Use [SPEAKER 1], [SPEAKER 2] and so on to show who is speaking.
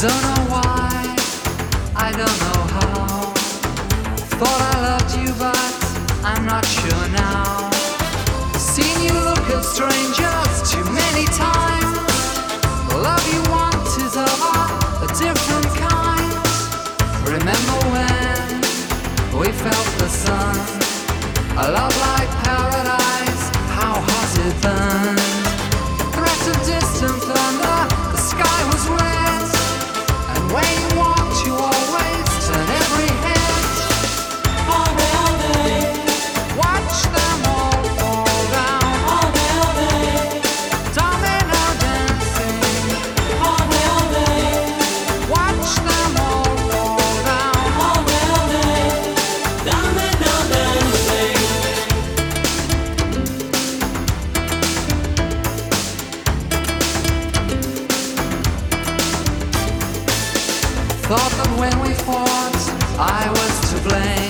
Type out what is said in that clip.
[SPEAKER 1] Don't know why, I don't know how. Thought I loved you, but I'm not sure now. Seen you look at strangers. Thought that when we fought, I was to blame.